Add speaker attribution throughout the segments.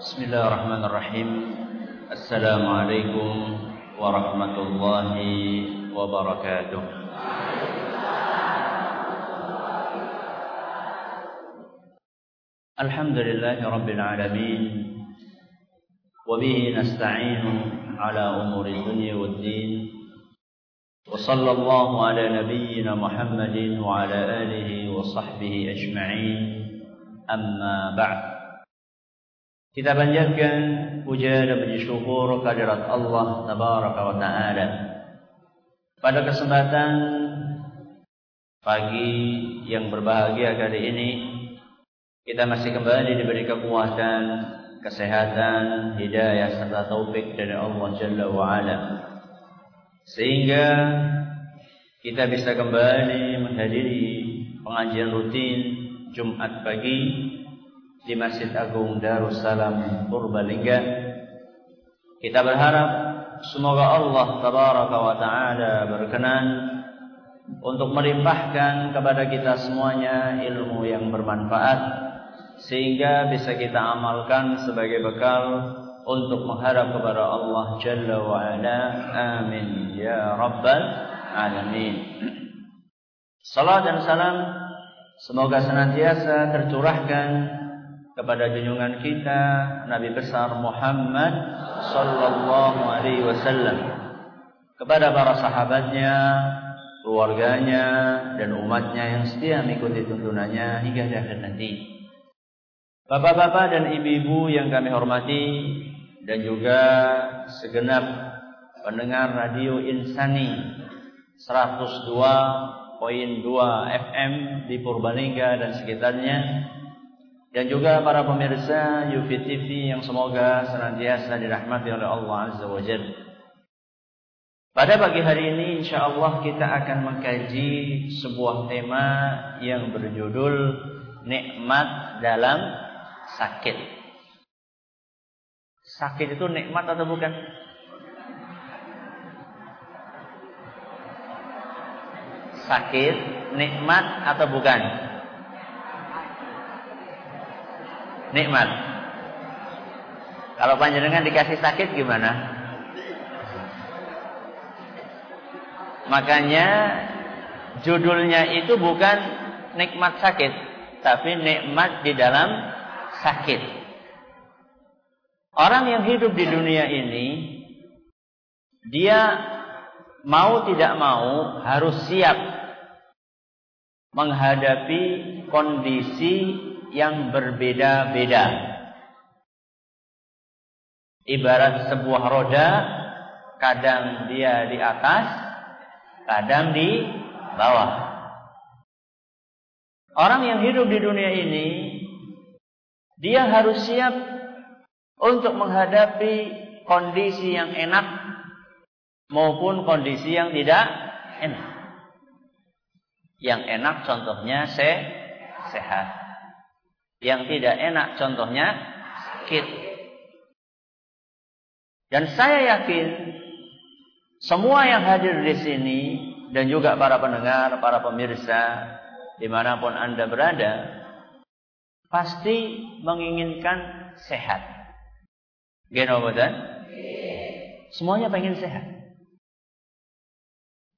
Speaker 1: بسم الله الرحمن الرحيم السلام عليكم ورحمة الله وبركاته الحمد لله رب العالمين وبه نستعين على أمور الدنيا والدين وصلى الله على نبينا محمد وعلى آله وصحبه أجمعين أما بعد Kita panjatkan puja dan puji syukur kehadirat Allah Tabaraka wa Ta'ala. Pada kesempatan pagi yang berbahagia kali ini, kita masih kembali diberi kekuatan, kesehatan, hidayah serta taufik dari Allah Jalla wa Ala. Sehingga kita bisa kembali menghadiri pengajian rutin Jumat pagi di Masjid Agung Darussalam Purbalingga. Kita berharap semoga Allah tabaraka wa taala berkenan untuk melimpahkan kepada kita semuanya ilmu yang bermanfaat sehingga bisa kita amalkan sebagai bekal untuk mengharap kepada Allah Jalla wa Ala. Amin ya rabbal alamin. Salam dan salam semoga senantiasa tercurahkan kepada junjungan kita Nabi besar Muhammad sallallahu alaihi wasallam kepada para sahabatnya, keluarganya dan umatnya yang setia mengikuti tuntunannya hingga akhir nanti. Bapak-bapak dan ibu-ibu yang kami hormati dan juga segenap pendengar radio Insani 102.2 FM di Purbalingga dan sekitarnya dan juga para pemirsa Yufi TV yang semoga senantiasa dirahmati oleh Allah Azza wa Jalla. Pada pagi hari ini insya Allah kita akan mengkaji sebuah tema yang berjudul nikmat dalam sakit. Sakit itu nikmat atau bukan? Sakit nikmat atau bukan? Nikmat. Kalau panjenengan dikasih sakit gimana? Makanya judulnya itu bukan nikmat sakit, tapi nikmat di dalam sakit. Orang yang hidup di dunia ini dia mau tidak mau harus siap menghadapi kondisi yang berbeda-beda. Ibarat sebuah roda, kadang dia di atas, kadang di bawah. Orang yang hidup di dunia ini, dia harus siap untuk menghadapi kondisi yang enak maupun kondisi yang tidak enak. Yang enak contohnya se sehat. Yang tidak enak contohnya sakit. Dan saya yakin semua yang hadir di sini dan juga para pendengar, para pemirsa di mana pun anda berada pasti menginginkan sehat. Genobodan? Semuanya pengen sehat.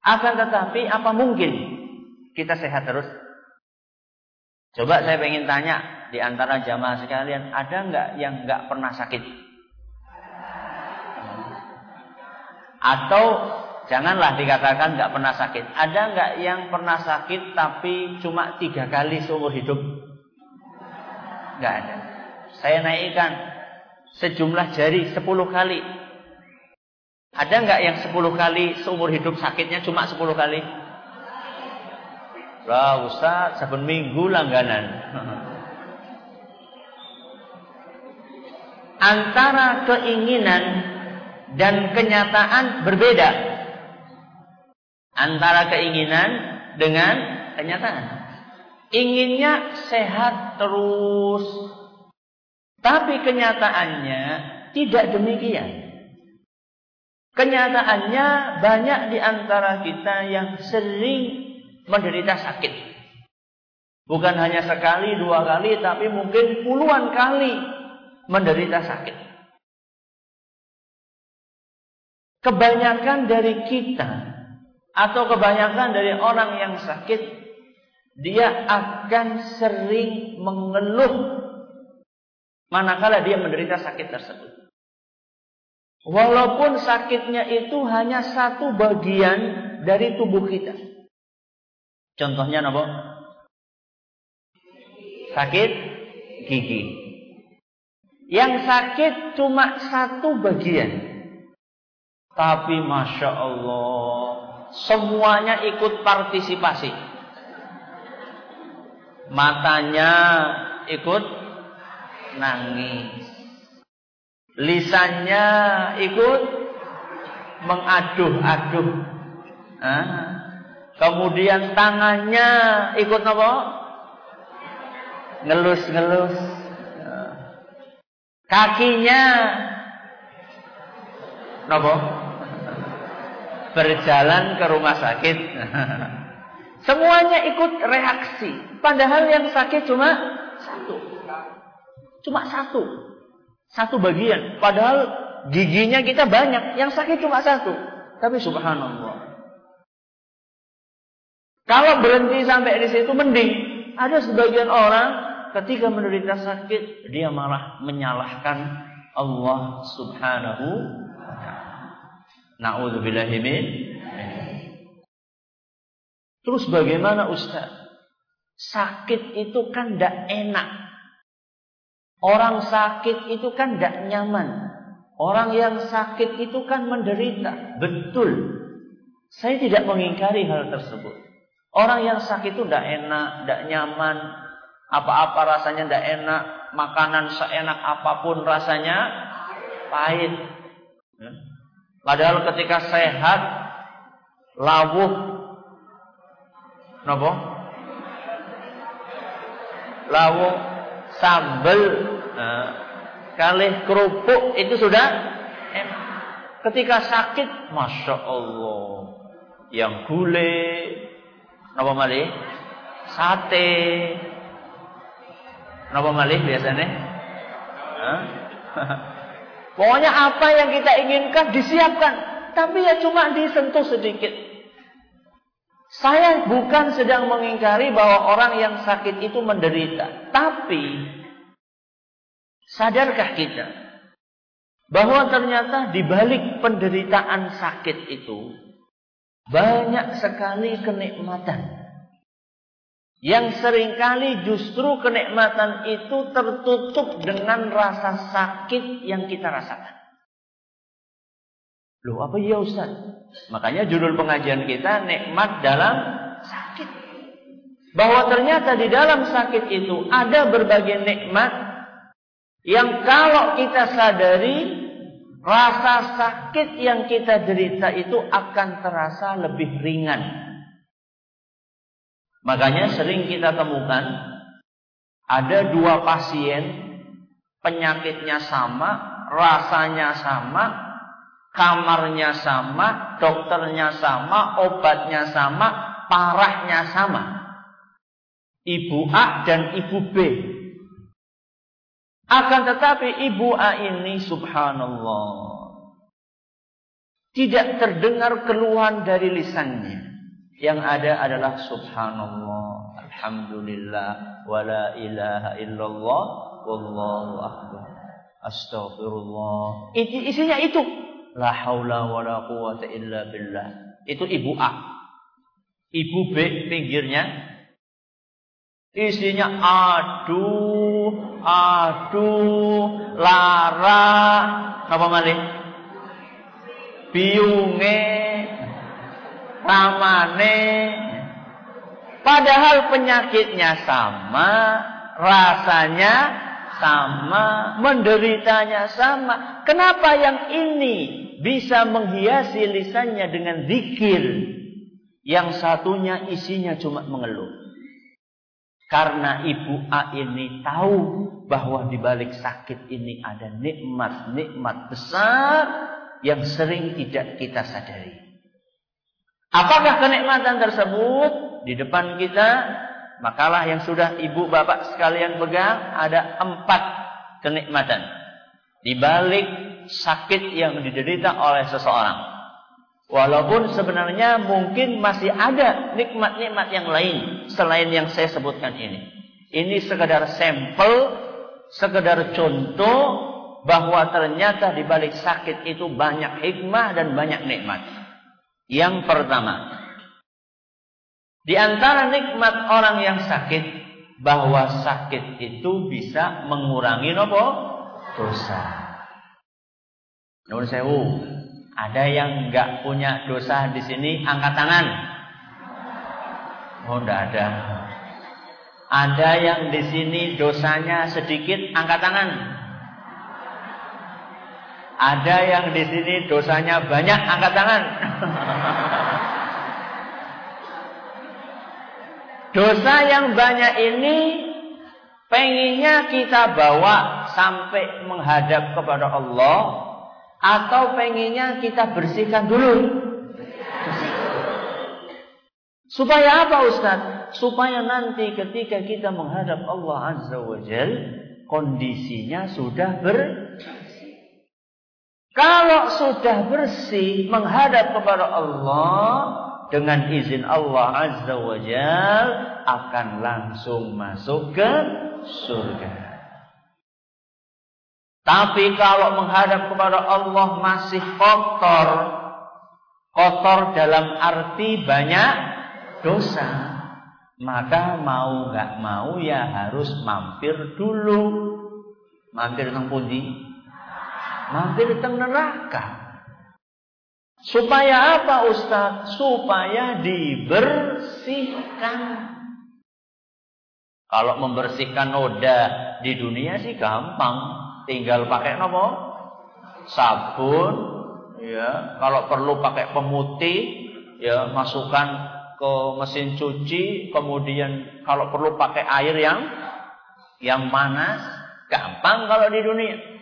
Speaker 1: Akan tetapi apa mungkin kita sehat terus? Coba saya pengen tanya di antara jamaah sekalian ada nggak yang nggak pernah sakit? Atau janganlah dikatakan nggak pernah sakit. Ada nggak yang pernah sakit tapi cuma tiga kali seumur hidup? Nggak ada. Saya naikkan sejumlah jari sepuluh kali. Ada nggak yang sepuluh kali seumur hidup sakitnya cuma sepuluh kali? Lah Ustaz, saben minggu langganan. antara keinginan dan kenyataan berbeda. Antara keinginan dengan kenyataan. Inginnya sehat terus. Tapi kenyataannya tidak demikian. Kenyataannya banyak di antara kita yang sering menderita sakit. Bukan hanya sekali, dua kali, tapi mungkin puluhan kali menderita sakit. Kebanyakan dari kita atau kebanyakan dari orang yang sakit dia akan sering mengeluh manakala dia menderita sakit tersebut. Walaupun sakitnya itu hanya satu bagian dari tubuh kita. Contohnya apa? Sakit gigi. Yang sakit cuma satu bagian. Tapi Masya Allah. Semuanya ikut partisipasi. Matanya ikut nangis. Lisannya ikut mengaduh-aduh. Kemudian tangannya ikut apa? Ngelus-ngelus. Kakinya nopo berjalan ke rumah sakit. Semuanya ikut reaksi. Padahal yang sakit cuma satu. Cuma satu. Satu bagian. Padahal giginya kita banyak. Yang sakit cuma satu. Tapi subhanallah. Kalau berhenti sampai di situ mending. Ada sebagian orang ketika menderita sakit dia malah menyalahkan Allah Subhanahu wa taala. Terus bagaimana Ustaz? Sakit itu kan tidak enak. Orang sakit itu kan tidak nyaman. Orang yang sakit itu kan menderita. Betul. Saya tidak mengingkari hal tersebut. Orang yang sakit itu tidak enak, tidak nyaman, apa-apa rasanya tidak enak, makanan seenak apa pun rasanya pahit. Ya. Padahal ketika sehat, lawuh, nopo, lawuh, sambel, nah, kerupuk itu sudah. Ketika sakit, masya Allah, yang gulai, nopo malih, sate, Napa malih biasanya? Pokoknya apa yang kita inginkan disiapkan, tapi ya cuma disentuh sedikit. Saya bukan sedang mengingkari bahwa orang yang sakit itu menderita, tapi sadarkah kita bahwa ternyata di balik penderitaan sakit itu banyak sekali kenikmatan yang sering kali justru kenikmatan itu tertutup dengan rasa sakit yang kita rasakan. Loh apa ya Ustaz? Makanya judul pengajian kita nikmat dalam sakit. Bahwa ternyata di dalam sakit itu ada berbagai nikmat yang kalau kita sadari rasa sakit yang kita derita itu akan terasa lebih ringan Makanya sering kita temukan ada dua pasien penyakitnya sama, rasanya sama, kamarnya sama, dokternya sama, obatnya sama, parahnya sama. Ibu A dan Ibu B. Akan tetapi Ibu A ini subhanallah tidak terdengar keluhan dari lisannya. Yang ada adalah subhanallah, alhamdulillah, wala ilaha illallah, wallahu akbar. Astaghfirullah. Itu isinya itu. La haula wala quwata illa billah. Itu ibu A. Ibu B pinggirnya isinya aduh, aduh, lara, apa malih? Biunge, ramane padahal penyakitnya sama rasanya sama menderitanya sama. Kenapa yang ini bisa menghiasi lisannya dengan zikir? Yang satunya isinya cuma mengeluh. Karena ibu A ini tahu bahwa di balik sakit ini ada nikmat-nikmat besar yang sering tidak kita sadari. Apakah kenikmatan tersebut di depan kita? Makalah yang sudah ibu bapak sekalian pegang ada empat kenikmatan di balik sakit yang diderita oleh seseorang. Walaupun sebenarnya mungkin masih ada nikmat-nikmat yang lain selain yang saya sebutkan ini. Ini sekedar sampel, sekedar contoh bahwa ternyata di balik sakit itu banyak hikmah dan banyak nikmat. Yang pertama, di antara nikmat orang yang sakit bahwa sakit itu bisa mengurangi nopo dosa. Nuhun sewu, ada yang nggak punya dosa di sini angkat tangan. Oh, enggak ada. Ada yang di sini dosanya sedikit, angkat tangan. Ada yang di sini dosanya banyak, angkat tangan. Dosa yang banyak ini pengennya kita bawa sampai menghadap kepada Allah atau pengennya kita bersihkan dulu. Supaya apa Ustaz? Supaya nanti ketika kita menghadap Allah Azza wa Jal, kondisinya sudah bersih. Kalau sudah bersih menghadap kepada Allah, dengan izin Allah Azza wa Jal akan langsung masuk ke surga. Tapi kalau menghadap kepada Allah masih kotor, kotor dalam arti banyak dosa, maka mau nggak mau ya harus mampir dulu. Mampir teng pundi? Mampir teng neraka. Supaya apa Ustaz? Supaya dibersihkan. Kalau membersihkan noda di dunia sih gampang. Tinggal pakai nopo? Sabun. Ya, kalau perlu pakai pemutih, ya masukkan ke mesin cuci, kemudian kalau perlu pakai air yang yang panas, gampang kalau di dunia.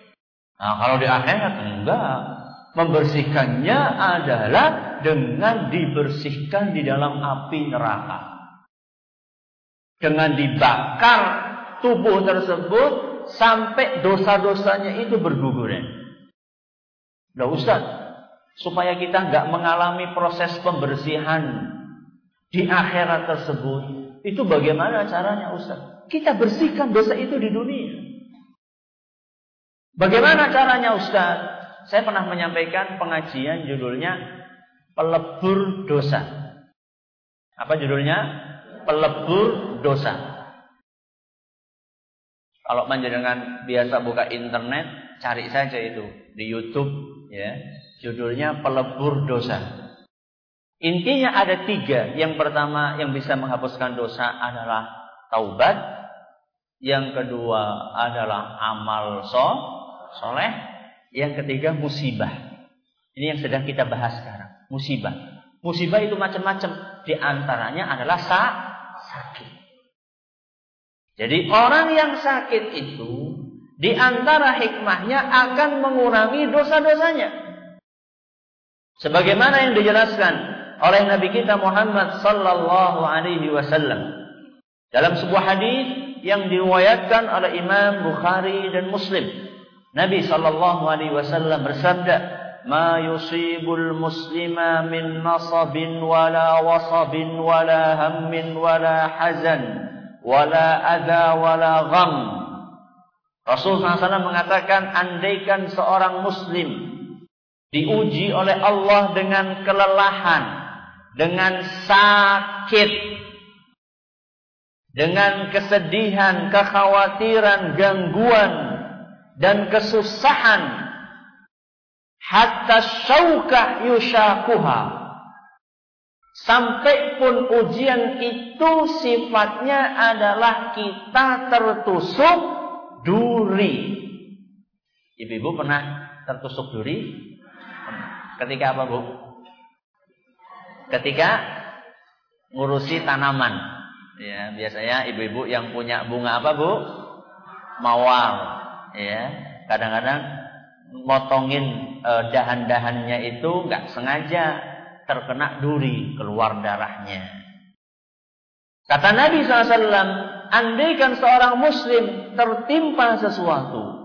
Speaker 1: Nah, kalau di akhirat enggak. Membersihkannya adalah dengan dibersihkan di dalam api neraka. Dengan dibakar tubuh tersebut sampai dosa-dosanya itu berguguran. Nah Ustaz, supaya kita nggak mengalami proses pembersihan di akhirat tersebut, itu bagaimana caranya Ustaz? Kita bersihkan dosa itu di dunia. Bagaimana caranya Ustaz? saya pernah menyampaikan pengajian judulnya pelebur dosa. Apa judulnya? Pelebur dosa. Kalau panjenengan biasa buka internet, cari saja itu di YouTube ya. Judulnya pelebur dosa. Intinya ada tiga. Yang pertama yang bisa menghapuskan dosa adalah taubat. Yang kedua adalah amal so, soleh. Yang ketiga musibah. Ini yang sedang kita bahas sekarang. Musibah. Musibah itu macam-macam. Di antaranya adalah sa sakit. Jadi orang yang sakit itu di antara hikmahnya akan mengurangi dosa-dosanya. Sebagaimana yang dijelaskan oleh Nabi kita Muhammad sallallahu alaihi wasallam dalam sebuah hadis yang diriwayatkan oleh Imam Bukhari dan Muslim Nabi sallallahu alaihi wasallam bersabda, "Ma yusibul muslima min nasabin wala wasabin wala hammin wala hazan wala adha wala gham." Rasul SAW mengatakan, andaikan seorang muslim diuji oleh Allah dengan kelelahan, dengan sakit, dengan kesedihan, kekhawatiran, gangguan, dan kesusahan. Hatta syaukah yushakuha. Sampai pun ujian itu sifatnya adalah kita tertusuk duri. Ibu-ibu pernah tertusuk duri? Ketika apa bu? Ketika ngurusi tanaman. Ya biasanya ibu-ibu yang punya bunga apa bu? Mawar ya kadang-kadang motongin e, dahan-dahannya itu nggak sengaja terkena duri keluar darahnya kata Nabi SAW andaikan seorang muslim tertimpa sesuatu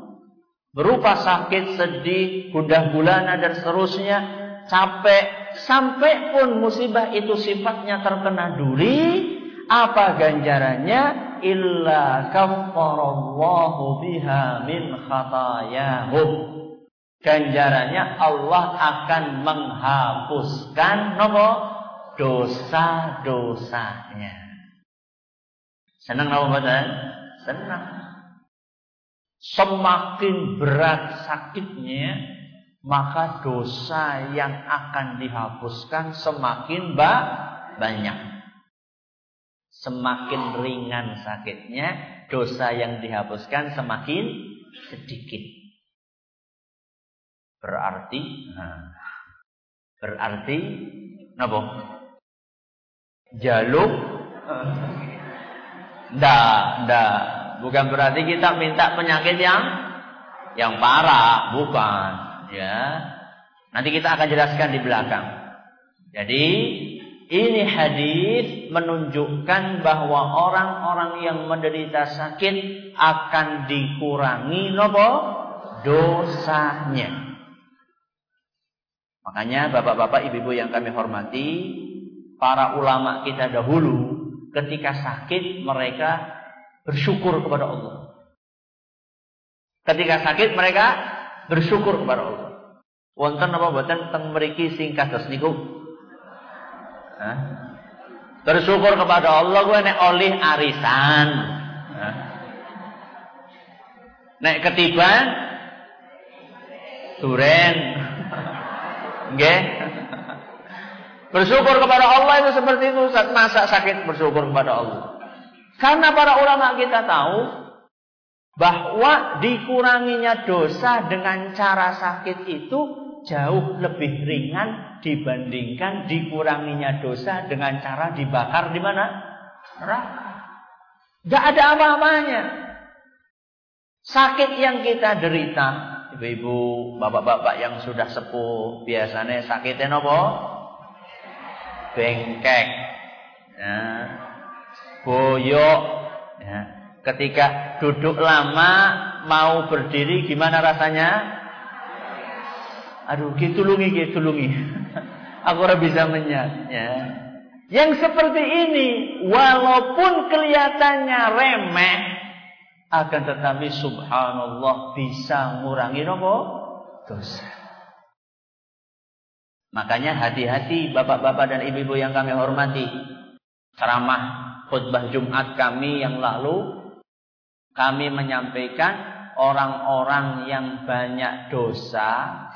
Speaker 1: berupa sakit, sedih, gundah gulana dan seterusnya, capek, sampai pun musibah itu sifatnya terkena duri, apa ganjarannya? Illa kaffarallahu biha min khatayahum. Ganjarannya Allah akan menghapuskan nopo dosa-dosanya. Senang nopo badan? Senang semakin berat sakitnya, maka dosa yang akan dihapuskan semakin banyak. Semakin ringan sakitnya, dosa yang dihapuskan semakin sedikit. Berarti, nah, berarti, napa? Jaluk, ndak, ndak bukan berarti kita minta penyakit yang yang parah, bukan, ya. Nanti kita akan jelaskan di belakang. Jadi ini hadis menunjukkan bahwa orang-orang yang menderita sakit akan dikurangi nopo dosanya. Makanya bapak-bapak, ibu-ibu yang kami hormati, para ulama kita dahulu ketika sakit mereka bersyukur kepada Allah. Ketika sakit mereka bersyukur kepada Allah. Wonten apa boten teng mriki sing kados niku? Bersyukur kepada Allah gue nek oleh arisan. Hah? Nek ketiban duren. Nggih. Bersyukur kepada Allah itu seperti itu masa sakit bersyukur kepada Allah. Karena para ulama kita tahu bahwa dikuranginya dosa dengan cara sakit itu jauh lebih ringan dibandingkan dikuranginya dosa dengan cara dibakar di mana? Neraka. Gak ada apa-apanya. Sakit yang kita derita, ibu-ibu, bapak-bapak yang sudah sepuh, biasanya sakitnya apa? Bengkek. Nah, boyok. Ya. Ketika duduk lama mau berdiri gimana rasanya? Aduh, gitu lungi, gitu lungi. Aku ora bisa menyat. Ya. Yang seperti ini, walaupun kelihatannya remeh, akan tetapi subhanallah bisa ngurangi nopo dosa. Makanya hati-hati bapak-bapak dan ibu-ibu yang kami hormati. Ceramah khutbah Jumat kami yang lalu kami menyampaikan orang-orang yang banyak dosa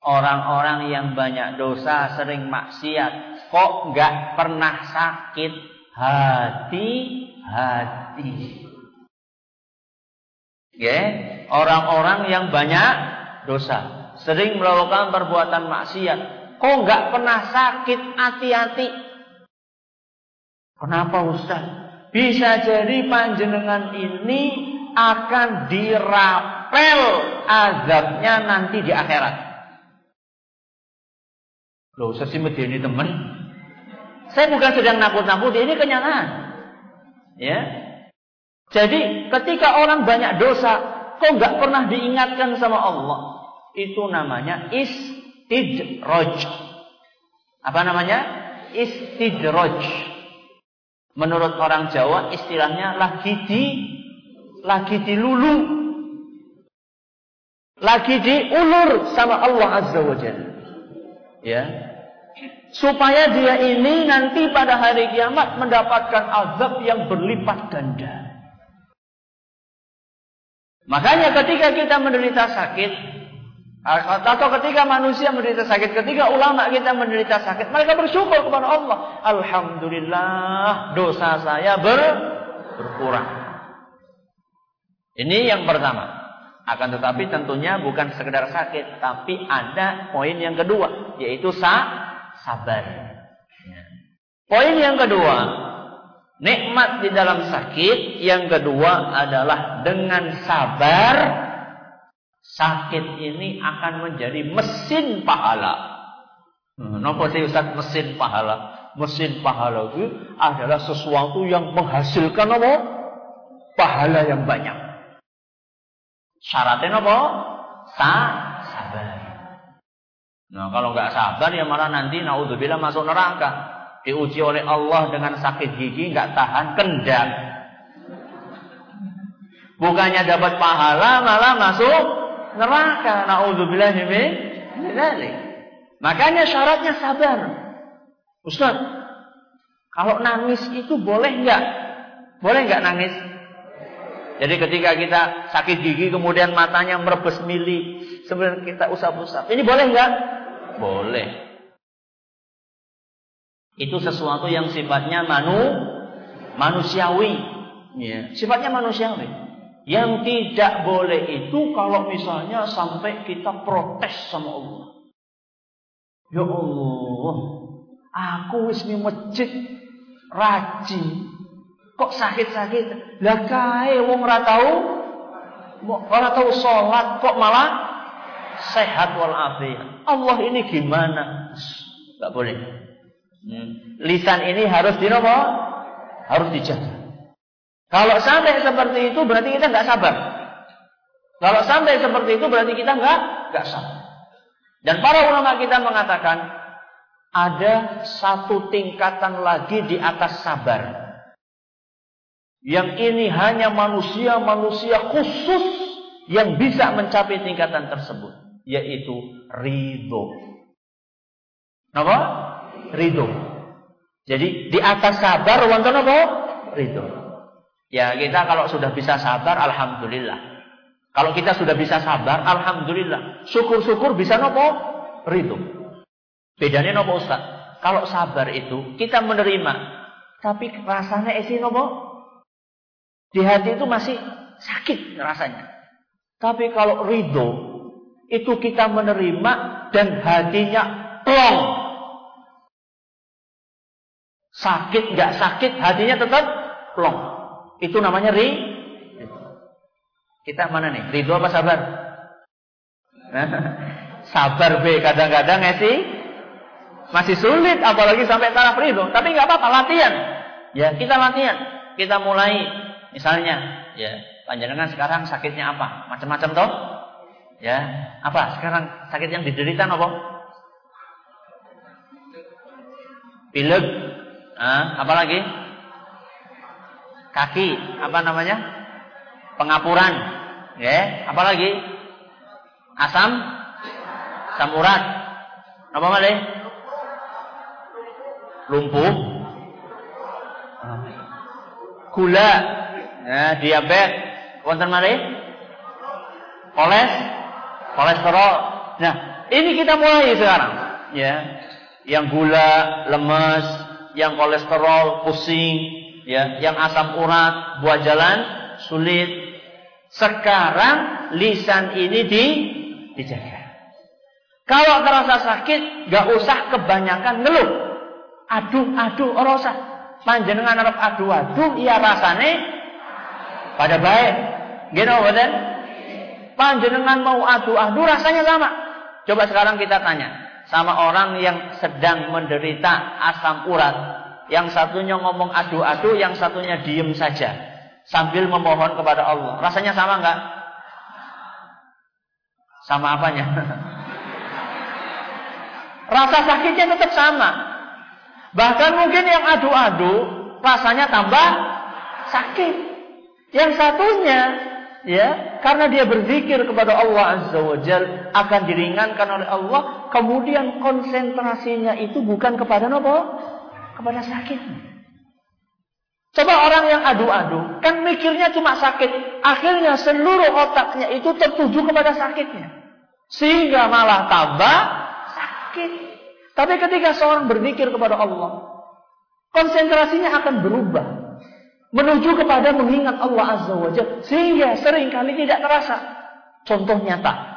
Speaker 1: orang-orang yang banyak dosa sering maksiat kok nggak pernah sakit hati-hati ya orang-orang yang banyak dosa sering melakukan perbuatan maksiat kok nggak pernah sakit hati-hati Kenapa Ustaz? Bisa jadi panjenengan ini akan dirapel azabnya nanti di akhirat. Loh, saya sih ini teman. Saya bukan sedang nakut-nakut, ini kenyataan. Ya. Jadi ketika orang banyak dosa, kok nggak pernah diingatkan sama Allah? Itu namanya istidraj. Apa namanya? Istidraj. Menurut orang Jawa istilahnya lagi di lagi dilulu. Lagi diulur sama Allah Azza wa Jalla. Ya. Supaya dia ini nanti pada hari kiamat mendapatkan azab yang berlipat ganda. Makanya ketika kita menderita sakit, atau ketika manusia menderita sakit, ketika ulama kita menderita sakit, mereka bersyukur kepada Allah. Alhamdulillah, dosa saya ber, berkurang. Ini yang pertama. Akan tetapi tentunya bukan sekedar sakit, tapi ada poin yang kedua, yaitu sa, sabar. Ya. Poin yang kedua, nikmat di dalam sakit. Yang kedua adalah dengan sabar sakit ini akan menjadi mesin pahala. Hmm, Napa sih Ustaz mesin pahala? Mesin pahala itu adalah sesuatu yang menghasilkan apa? Pahala yang banyak. Syaratnya apa? Sa sabar. Nah, kalau nggak sabar ya malah nanti naudzubillah masuk neraka. Diuji oleh Allah dengan sakit gigi nggak tahan kendang. Bukannya dapat pahala malah masuk neraka. Naudzubillah Makanya syaratnya sabar. Ustaz, kalau nangis itu boleh nggak? Boleh nggak nangis? Jadi ketika kita sakit gigi kemudian matanya merebes mili, sebenarnya kita usap-usap. Ini boleh nggak? Boleh. Itu sesuatu yang sifatnya manu manusiawi. Ya, sifatnya manusiawi. Yang tidak boleh itu kalau misalnya sampai kita protes sama Allah. Ya Allah, aku wis masjid rajin Kok sakit-sakit? Lah kae wong ora tau ora tau salat kok malah sehat wal afiat. Allah ini gimana? Enggak boleh. Hmm. Lisan ini harus dinopo? Harus dijaga. Kalau sampai seperti itu berarti kita nggak sabar. Kalau sampai seperti itu berarti kita nggak nggak sabar. Dan para ulama kita mengatakan ada satu tingkatan lagi di atas sabar. Yang ini hanya manusia-manusia khusus yang bisa mencapai tingkatan tersebut. Yaitu ridho. Apa? Ridho. Jadi di atas sabar wonten apa? Ridho. Ya kita kalau sudah bisa sabar, alhamdulillah. Kalau kita sudah bisa sabar, alhamdulillah. Syukur-syukur bisa nopo? Ridho. Bedanya nopo Ustaz? Kalau sabar itu kita menerima, tapi rasanya isi nopo? Di hati itu masih sakit rasanya. Tapi kalau ridho, itu kita menerima dan hatinya plong. Sakit nggak sakit, hatinya tetap plong. Itu namanya ri. Kita mana nih? Ridho apa sabar? sabar be kadang-kadang ya sih masih sulit apalagi sampai taraf ridho. Tapi nggak apa-apa latihan. Ya kita latihan. Kita mulai Misalnya, ya, panjenengan sekarang sakitnya apa? Macam-macam toh? Ya, apa? Sekarang sakit yang diderita apa? Pilek. Ah, apa lagi? Kaki, apa namanya? Pengapuran. Ya, apa lagi? Asam? Asam urat. Apa lagi? Lumpuh. Gula, ya, diabetes, wonten mari? Koles, kolesterol. Nah, ini kita mulai sekarang, ya. Yang gula, lemes, yang kolesterol, pusing, ya, yang asam urat, buah jalan, sulit. Sekarang lisan ini di dijaga. Kalau terasa sakit, gak usah kebanyakan ngeluh. Aduh, aduh, ora usah. Panjenengan arep aduh-aduh, iya rasane pada baik. Gitu betul? Panjenengan mau adu-adu rasanya sama. Coba sekarang kita tanya sama orang yang sedang menderita asam urat. Yang satunya ngomong adu-adu, yang satunya diem saja sambil memohon kepada Allah. Rasanya sama nggak? Sama apanya? Rasa sakitnya tetap sama. Bahkan mungkin yang adu-adu rasanya tambah sakit. Yang satunya ya, karena dia berzikir kepada Allah Azza wa Jal akan diringankan oleh Allah, kemudian konsentrasinya itu bukan kepada apa? Kepada sakit. Coba orang yang adu-adu, kan mikirnya cuma sakit. Akhirnya seluruh otaknya itu tertuju kepada sakitnya. Sehingga malah tambah sakit. Tapi ketika seorang berzikir kepada Allah, konsentrasinya akan berubah menuju kepada mengingat Allah Azza wa Jalla sehingga sering kali tidak terasa. Contoh nyata.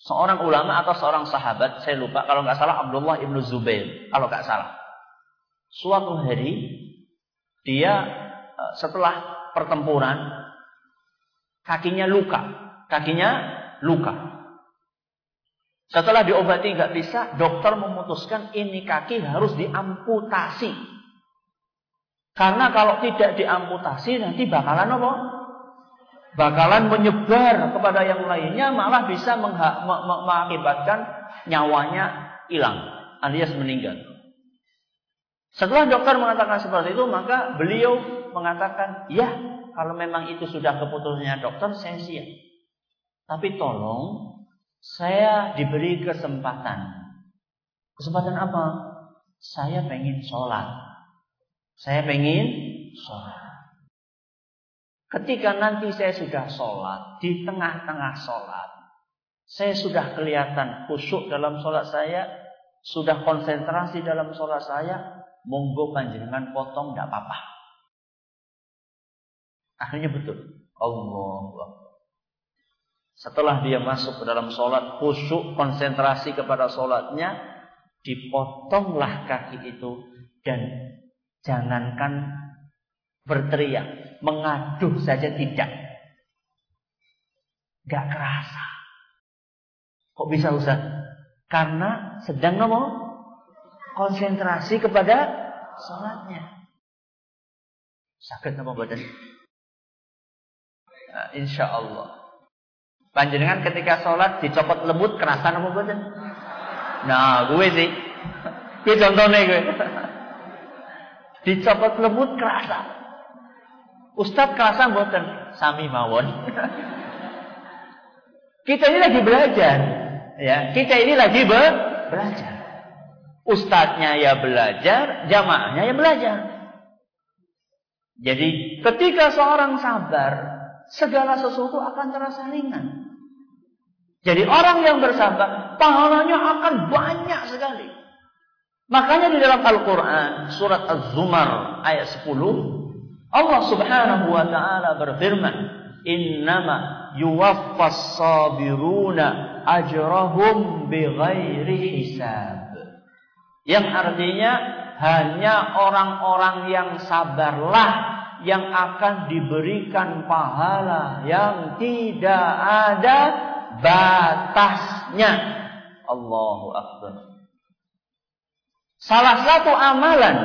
Speaker 1: Seorang ulama atau seorang sahabat, saya lupa kalau nggak salah Abdullah ibnu Zubair, kalau nggak salah. Suatu hari dia e, setelah pertempuran kakinya luka, kakinya luka. Setelah diobati nggak bisa, dokter memutuskan ini kaki harus diamputasi karena kalau tidak diamputasi nanti bakalan apa? bakalan menyebar kepada yang lainnya malah bisa mengakibatkan nyawanya hilang alias meninggal. Setelah dokter mengatakan seperti itu, maka beliau mengatakan, ya kalau memang itu sudah keputusannya dokter, saya siap. Tapi tolong, saya diberi kesempatan. Kesempatan apa? Saya pengen sholat. Saya pengen sholat. Ketika nanti saya sudah sholat, di tengah-tengah sholat, saya sudah kelihatan khusyuk dalam sholat saya, sudah konsentrasi dalam sholat saya, monggo panjenengan potong tidak apa-apa. Akhirnya betul. Allah Setelah dia masuk ke dalam sholat, khusyuk, konsentrasi kepada sholatnya, dipotonglah kaki itu dan jangankan berteriak, mengaduh saja tidak. Gak kerasa. Kok bisa Ustaz? Karena sedang ngomong konsentrasi kepada sholatnya. Sakit apa badan? Nah, insya Allah. Panjenengan ketika sholat dicopot lembut kerasa apa badan? Nah, gue sih. Gue contohnya gue. Dicopot lembut kerasa. Ustadz kerasa mboten sami mawon. kita ini lagi belajar. Ya, kita ini lagi be belajar. Ustadznya ya belajar, jamaahnya ya belajar. Jadi ketika seorang sabar, segala sesuatu akan terasa ringan. Jadi orang yang bersabar, pahalanya akan banyak sekali. Makanya di dalam Al-Quran, surat Az-Zumar ayat 10, Allah Subhanahu wa taala berfirman, "Innama yuwaffas sabiruna ajrahum bighairi hisab." Yang artinya hanya orang-orang yang sabarlah yang akan diberikan pahala yang tidak ada batasnya. Allahu akbar. Salah satu amalan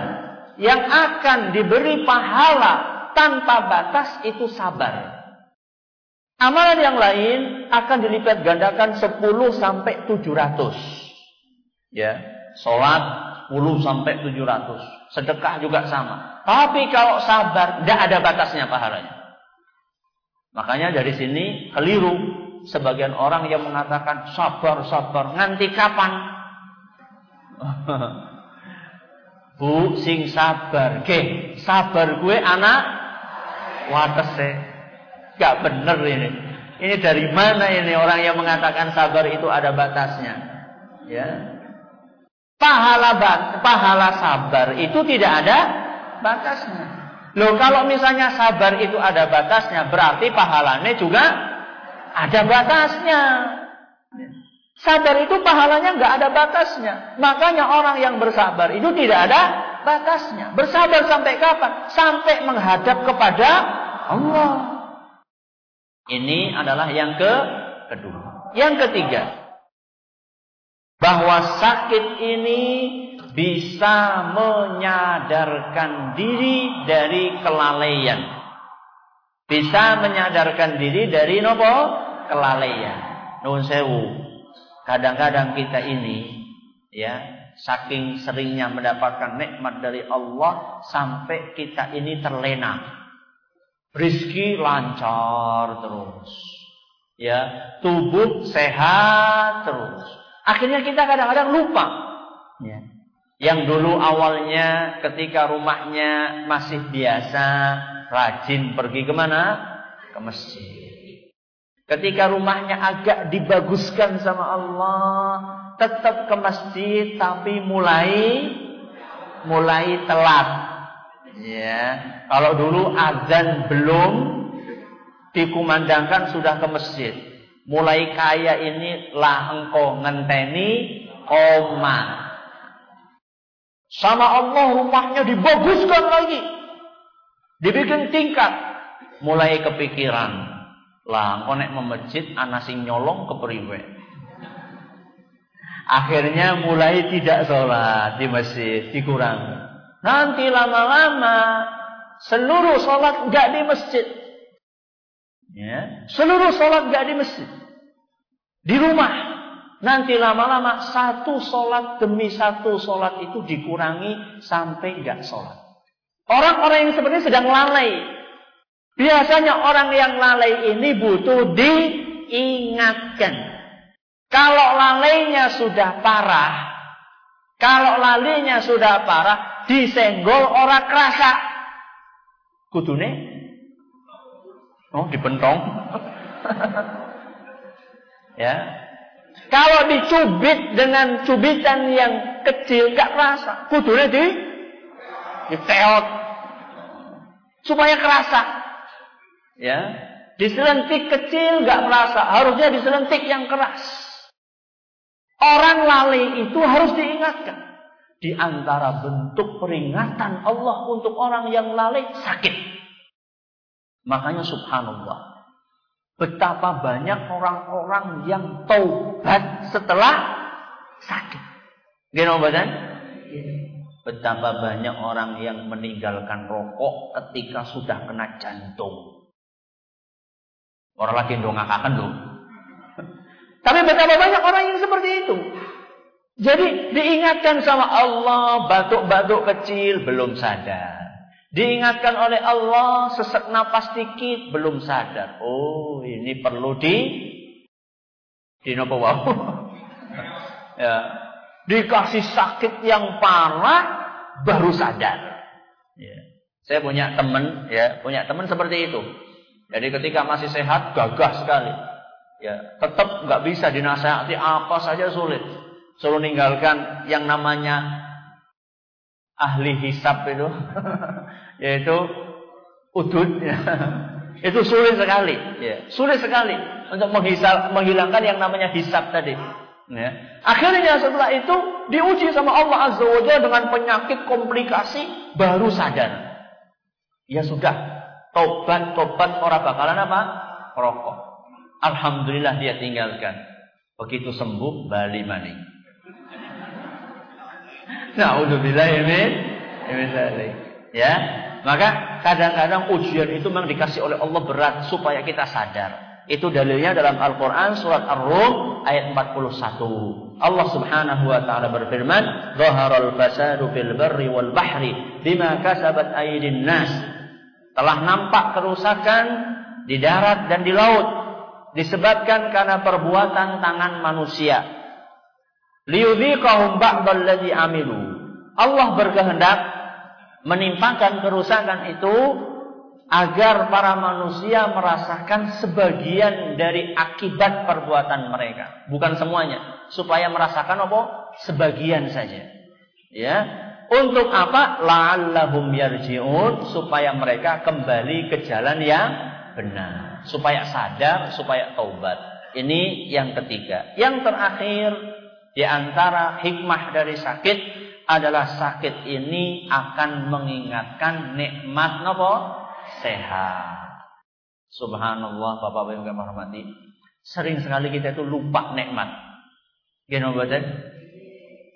Speaker 1: yang akan diberi pahala tanpa batas itu sabar. Amalan yang lain akan dilipat gandakan 10 sampai 700. Ya, salat 10 sampai 700. Sedekah juga sama. Tapi kalau sabar tidak ada batasnya pahalanya. Makanya dari sini keliru sebagian orang yang mengatakan sabar sabar nanti kapan? Bu sing sabar. Oke, sabar gue anak watese. Gak bener ini. Ini dari mana ini orang yang mengatakan sabar itu ada batasnya? Ya. Pahala pahala sabar itu tidak ada batasnya. Loh kalau misalnya sabar itu ada batasnya, berarti pahalanya juga ada batasnya. Sabar itu pahalanya nggak ada batasnya. Makanya orang yang bersabar itu tidak ada batasnya. Bersabar sampai kapan? Sampai menghadap kepada Allah. Ini adalah yang ke kedua. Yang ketiga, bahwa sakit ini bisa menyadarkan diri dari kelalaian. Bisa menyadarkan diri dari nopo kelalaian. Kadang-kadang kita ini ya saking seringnya mendapatkan nikmat dari Allah sampai kita ini terlena. Rizki lancar terus. Ya, tubuh sehat terus. Akhirnya kita kadang-kadang lupa. Ya. Yang dulu awalnya ketika rumahnya masih biasa, rajin pergi ke mana? Ke masjid. Ketika rumahnya agak dibaguskan sama Allah, tetap ke masjid tapi mulai mulai telat. Ya, kalau dulu azan belum dikumandangkan sudah ke masjid. Mulai kaya ini lah engkau ngenteni koma. Sama Allah rumahnya dibaguskan lagi. Dibikin tingkat. Mulai kepikiran lah, konek memejit anak sing nyolong kepriwe. Akhirnya mulai tidak sholat di masjid, dikurang. Nanti lama-lama seluruh sholat nggak di masjid. Ya, seluruh sholat gak di masjid. Di rumah. Nanti lama-lama satu sholat demi satu sholat itu dikurangi sampai gak sholat. Orang-orang yang seperti sedang lalai. Biasanya orang yang lalai ini butuh diingatkan. Kalau lalainya sudah parah, kalau lalainya sudah parah, disenggol orang kerasa. Kudune? Oh, dipentong. ya. Kalau dicubit dengan cubitan yang kecil, gak kerasa. Kudune di diteot supaya kerasa. Ya, diselentik kecil nggak merasa, harusnya diselentik yang keras. Orang lalai itu harus diingatkan. Di antara bentuk peringatan Allah untuk orang yang lalai sakit. Makanya subhanallah. Betapa banyak orang-orang yang taubat setelah sakit. Gimana? Betapa banyak orang yang meninggalkan rokok ketika sudah kena jantung. Orang lagi dongakakan loh. Tapi betapa banyak orang yang seperti itu. Jadi diingatkan sama Allah batuk-batuk kecil belum sadar. Diingatkan oleh Allah sesak napas dikit belum sadar. Oh ini perlu di di nopo ya Dikasih sakit yang parah baru sadar. Ya. Saya punya teman, ya, punya teman seperti itu. Jadi ketika masih sehat gagah sekali. Ya, tetap nggak bisa dinasehati apa saja sulit. Suruh ninggalkan yang namanya ahli hisap itu, yaitu udut. Ya. Itu sulit sekali, ya. sulit sekali untuk menghisal, menghilangkan yang namanya hisap tadi. Ya. Akhirnya setelah itu diuji sama Allah Azza wa Jalla dengan penyakit komplikasi baru sadar. Ya sudah, tobat tobat orang bakalan apa? Rokok. Alhamdulillah dia tinggalkan. Begitu sembuh bali maning. Nauzubillah min Ya, maka kadang-kadang ujian itu memang dikasih oleh Allah berat supaya kita sadar. Itu dalilnya dalam Al-Quran surat Ar-Rum ayat 41. Allah subhanahu wa ta'ala berfirman, Zaharal fasadu fil barri wal bahri bima kasabat aydin nas. Telah nampak kerusakan di darat dan di laut. Disebabkan karena perbuatan tangan manusia. Ba'dalladhi amilu. Allah berkehendak menimpakan kerusakan itu agar para manusia merasakan sebagian dari akibat perbuatan mereka, bukan semuanya, supaya merasakan apa? Sebagian saja. Ya. Untuk apa? La'allahum yarji'un supaya mereka kembali ke jalan yang benar, supaya sadar, supaya taubat. Ini yang ketiga. Yang terakhir di antara hikmah dari sakit adalah sakit ini akan mengingatkan nikmat nopo sehat. Subhanallah, Bapak Ibu yang kami. Sering sekali kita itu lupa nikmat. Badan.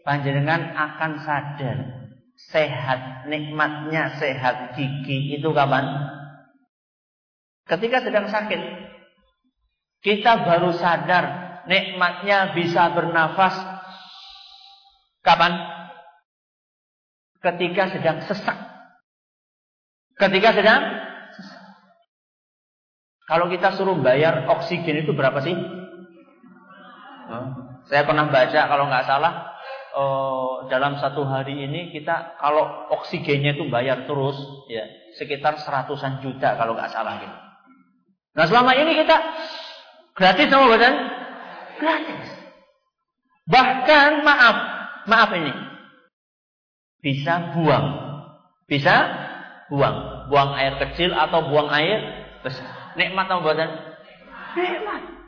Speaker 1: Panjenengan akan sadar sehat nikmatnya sehat gigi itu kapan? Ketika sedang sakit. Kita baru sadar nikmatnya bisa bernafas kapan? Ketika sedang sesak. Ketika sedang kalau kita suruh bayar oksigen itu berapa sih? Saya pernah baca kalau nggak salah uh, dalam satu hari ini kita kalau oksigennya itu bayar terus ya sekitar seratusan juta kalau nggak salah gitu. Nah selama ini kita gratis sama badan gratis. Bahkan maaf maaf ini bisa buang bisa buang buang air kecil atau buang air besar. Nikmat atau buatan? Nikmat.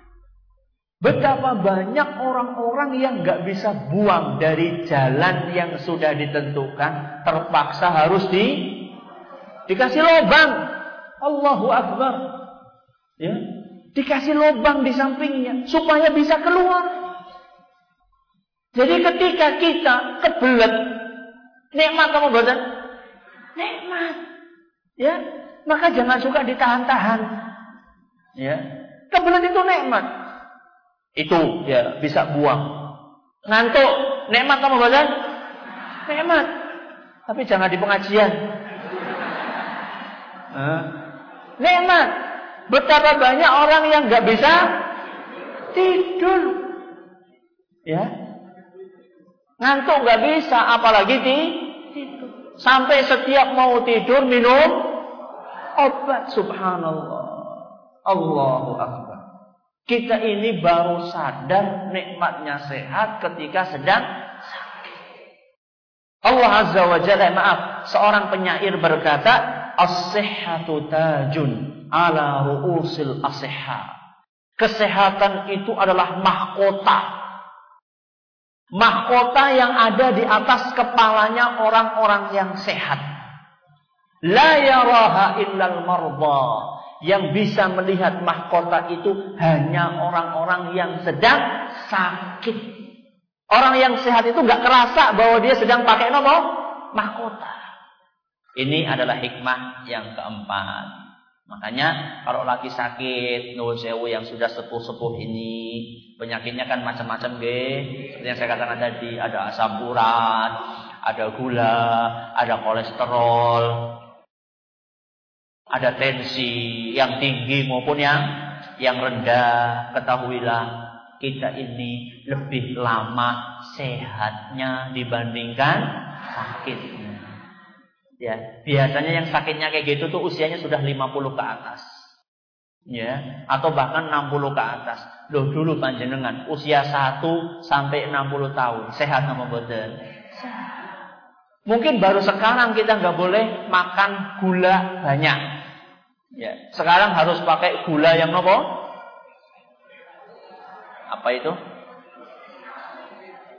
Speaker 1: Betapa banyak orang-orang yang nggak bisa buang dari jalan yang sudah ditentukan, terpaksa harus di dikasih lubang. Allahu Akbar. Ya, dikasih lubang di sampingnya supaya bisa keluar. Jadi ketika kita kebelet, nikmat kamu buatan? Nikmat. Ya, maka jangan suka ditahan-tahan. Ya, kebelet itu nikmat. Itu ya bisa buang. Ngantuk, nikmat kamu baca? Nikmat. Tapi jangan di pengajian. Nikmat. Betapa banyak orang yang nggak bisa tidur. Ya. Ngantuk nggak bisa, apalagi di. Sampai setiap mau tidur minum obat. Subhanallah. Allahu Akbar. Kita ini baru sadar nikmatnya sehat ketika sedang sakit. Allah Azza wa Jalla, maaf, seorang penyair berkata, "As-sihhatu tajun ala ru'usil asihha." Kesehatan itu adalah mahkota. Mahkota yang ada di atas kepalanya orang-orang yang sehat. La yaraha illal marba yang bisa melihat mahkota itu hanya orang-orang yang sedang sakit. Orang yang sehat itu nggak kerasa bahwa dia sedang pakai nopo mahkota. Ini adalah hikmah yang keempat. Makanya kalau lagi sakit, nuwun sewu yang sudah sepuh-sepuh ini, penyakitnya kan macam-macam, ge. Seperti yang saya katakan tadi, ada asam urat, ada gula, ada kolesterol, ada tensi yang tinggi maupun yang yang rendah, ketahuilah kita ini lebih lama sehatnya dibandingkan sakitnya. Ya, biasanya yang sakitnya kayak gitu tuh usianya sudah 50 ke atas. Ya, atau bahkan 60 ke atas. Loh dulu panjenengan usia 1 sampai 60 tahun, sehat sama boten? Mungkin baru sekarang kita nggak boleh makan gula banyak. Ya, sekarang harus pakai gula yang nopo? Apa itu?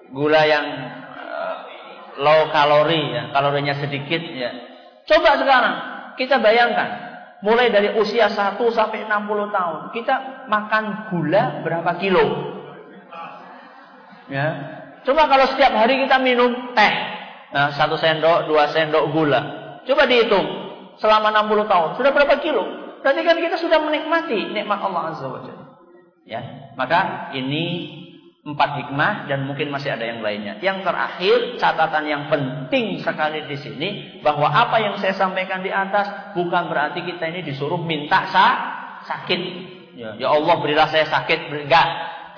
Speaker 1: Gula yang uh, low kalori ya, kalorinya sedikit ya. Coba sekarang kita bayangkan, mulai dari usia 1 sampai 60 tahun, kita makan gula berapa kilo? Ya. Coba kalau setiap hari kita minum teh, nah satu sendok, dua sendok gula. Coba dihitung, selama 60 tahun. Sudah berapa kilo? Berarti kan kita sudah menikmati nikmat Allah Azza wa Jalla. Ya, maka ini empat hikmah dan mungkin masih ada yang lainnya. Yang terakhir, catatan yang penting sekali di sini bahwa apa yang saya sampaikan di atas bukan berarti kita ini disuruh minta sa sakit. Ya, ya Allah berilah saya sakit, enggak.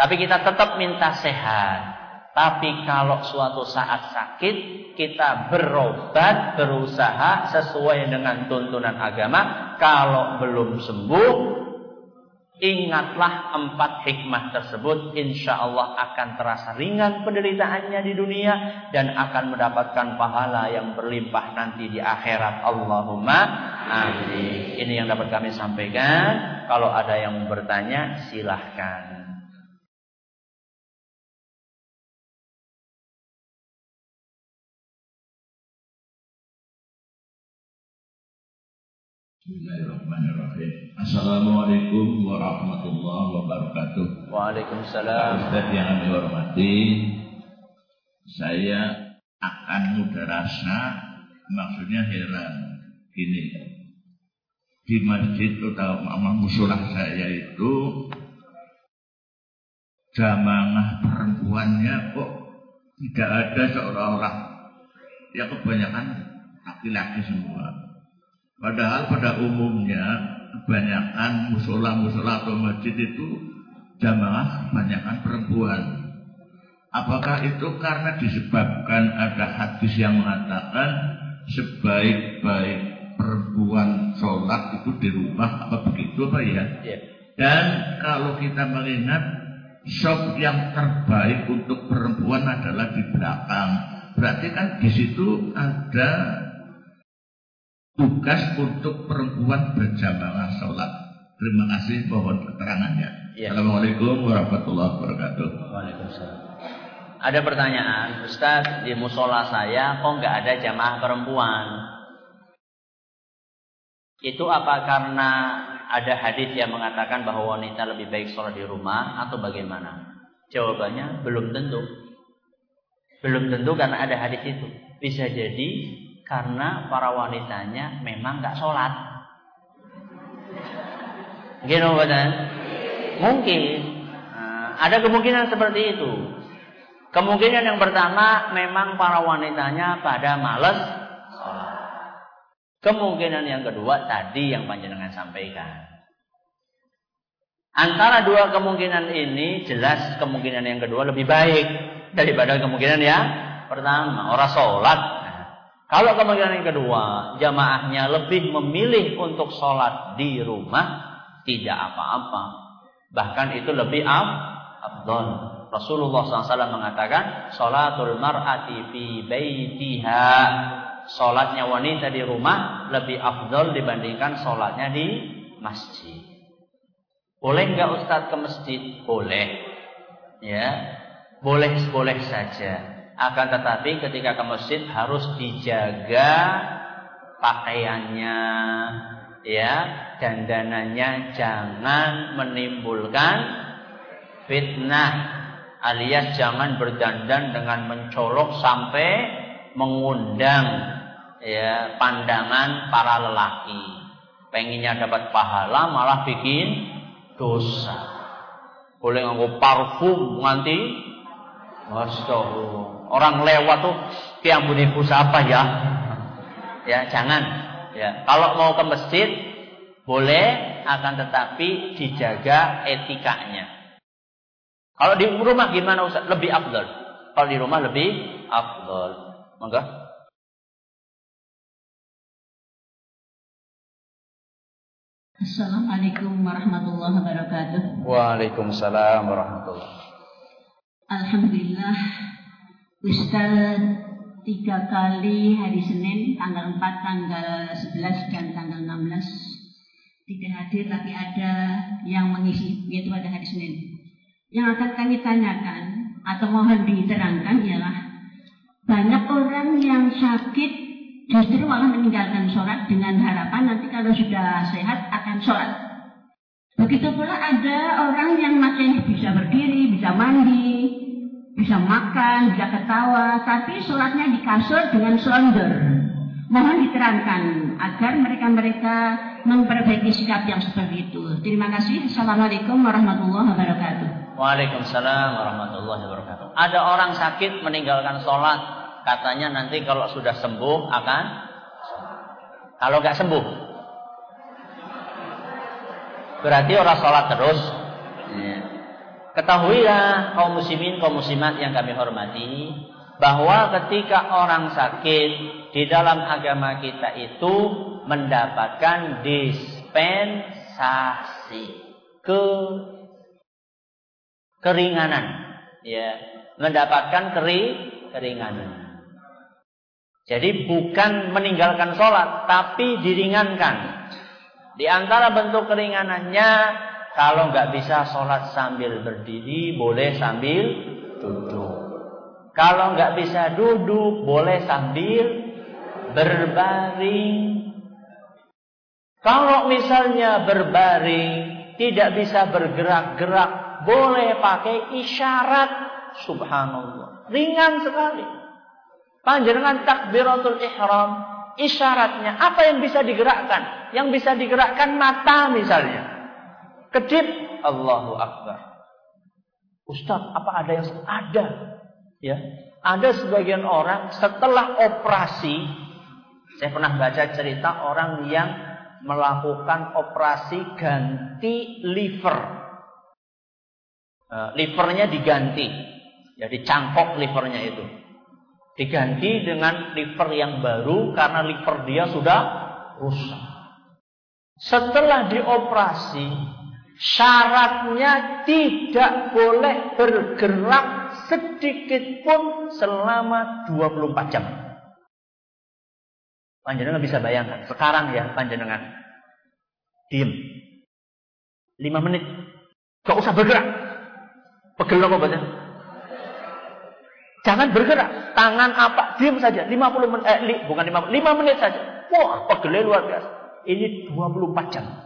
Speaker 1: Tapi kita tetap minta sehat. Tapi kalau suatu saat sakit, kita berobat, berusaha sesuai dengan tuntunan agama. Kalau belum sembuh, ingatlah empat hikmah tersebut. Insya Allah akan terasa ringan penderitaannya di dunia dan akan mendapatkan pahala yang berlimpah nanti di akhirat. Allahumma amin. Ini yang dapat kami sampaikan. Kalau ada yang bertanya, silahkan.
Speaker 2: Bismillahirrahmanirrahim. Assalamualaikum warahmatullahi wabarakatuh.
Speaker 1: Waalaikumsalam.
Speaker 2: Ustaz yang kami hormati, saya akan mudah rasa, maksudnya heran. Gini, di masjid utama musola saya itu jamaah perempuannya kok tidak ada seorang-orang ya kebanyakan laki-laki semua Padahal pada umumnya kebanyakan musola-musola atau masjid itu jamaah kebanyakan perempuan. Apakah itu karena disebabkan ada hadis yang mengatakan sebaik-baik perempuan sholat itu di rumah apa begitu apa ya? Yeah. Dan kalau kita melihat shop yang terbaik untuk perempuan adalah di belakang. Berarti kan di situ ada tugas untuk perempuan berjamaah sholat. Terima kasih mohon keterangannya. Ya. Assalamualaikum warahmatullahi wabarakatuh.
Speaker 1: Waalaikumsalam. Ada pertanyaan, Ustaz, di musola saya kok nggak ada jamaah perempuan? Itu apa karena ada hadis yang mengatakan bahwa wanita lebih baik sholat di rumah atau bagaimana? Jawabannya belum tentu. Belum tentu karena ada hadis itu. Bisa jadi karena para wanitanya memang nggak sholat. Gini badan? Mungkin. Nah, ada kemungkinan seperti itu. Kemungkinan yang pertama memang para wanitanya pada males Kemungkinan yang kedua tadi yang panjenengan sampaikan. Antara dua kemungkinan ini jelas kemungkinan yang kedua lebih baik daripada kemungkinan yang pertama. Orang sholat. Kalau kemungkinan yang kedua jamaahnya lebih memilih untuk sholat di rumah tidak apa-apa. Bahkan itu lebih ab abdol. Rasulullah SAW mengatakan, Salatul mar'ati fi baitiha sholatnya wanita di rumah lebih afdol dibandingkan sholatnya di masjid. Boleh nggak Ustadz ke masjid? Boleh. Ya, boleh boleh saja. Akan tetapi ketika ke masjid harus dijaga pakaiannya, ya, dandanannya jangan menimbulkan fitnah alias jangan berdandan dengan mencolok sampai mengundang ya pandangan para lelaki. Pengennya dapat pahala malah bikin dosa. Boleh nganggo parfum nganti Astagfirullah. Orang lewat tuh yang ibu siapa ya? Ya, jangan. Ya, kalau mau ke masjid boleh akan tetapi dijaga etikanya. Kalau di rumah gimana Ustaz? Lebih afdal. Kalau di rumah lebih afdal. Monggo.
Speaker 3: Assalamualaikum warahmatullahi wabarakatuh.
Speaker 1: Waalaikumsalam warahmatullahi
Speaker 3: Alhamdulillah Ustaz tiga kali hari Senin tanggal 4, tanggal 11 dan tanggal 16 tidak hadir tapi ada yang mengisi yaitu pada hari Senin. Yang akan kami tanyakan atau mohon diterangkan ialah banyak orang yang sakit justru malah meninggalkan sholat dengan harapan nanti kalau sudah sehat akan sholat. Begitu pula ada orang yang masih bisa berdiri, bisa mandi, bisa makan, bisa ketawa, tapi sholatnya di kasur dengan sonder. Mohon diterangkan agar mereka-mereka memperbaiki sikap yang seperti itu. Terima kasih. Assalamualaikum warahmatullahi wabarakatuh.
Speaker 1: Waalaikumsalam warahmatullahi wabarakatuh. Ada orang sakit meninggalkan sholat katanya nanti kalau sudah sembuh akan kalau nggak sembuh berarti orang sholat terus ya. Ketahuilah kaum muslimin kaum muslimat yang kami hormati bahwa ketika orang sakit di dalam agama kita itu mendapatkan dispensasi ke keringanan ya mendapatkan keri keringanan jadi bukan meninggalkan sholat, tapi diringankan. Di antara bentuk keringanannya, kalau nggak bisa sholat sambil berdiri, boleh sambil duduk. Kalau nggak bisa duduk, boleh sambil berbaring. Kalau misalnya berbaring, tidak bisa bergerak-gerak, boleh pakai isyarat. Subhanallah. Ringan sekali. Panjenengan takbiratul ihram, isyaratnya apa yang bisa digerakkan? Yang bisa digerakkan mata misalnya. Kedip, Allahu Akbar. Ustaz, apa ada yang ada? Ya, ada sebagian orang setelah operasi, saya pernah baca cerita orang yang melakukan operasi ganti liver. Uh, livernya diganti, jadi cangkok livernya itu diganti dengan liver yang baru karena liver dia sudah rusak. Setelah dioperasi, syaratnya tidak boleh bergerak sedikit pun selama 24 jam. Panjenengan bisa bayangkan, sekarang ya panjenengan diem 5 menit, gak usah bergerak. Pegel apa baca? Jangan bergerak. Tangan apa? Diam saja. 50 menit. Eh, li, bukan 5 menit. 5 menit saja. Wah, pegelnya luar biasa. Ini 24 jam.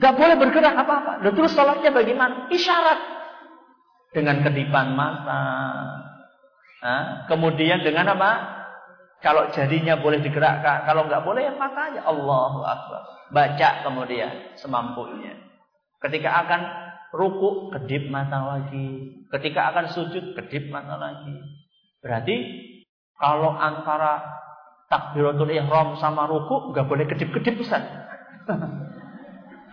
Speaker 1: Gak boleh bergerak apa-apa. Dan terus sholatnya bagaimana? Isyarat. Dengan kedipan mata. Nah, kemudian dengan apa? Kalau jadinya boleh digerakkan, kalau nggak boleh ya mata aja. Allahu Akbar. Baca kemudian semampunya. Ketika akan ruku, kedip mata lagi. Ketika akan sujud, kedip mata lagi. Berarti kalau antara takbiratul ihram sama ruku nggak boleh kedip-kedip Ustaz.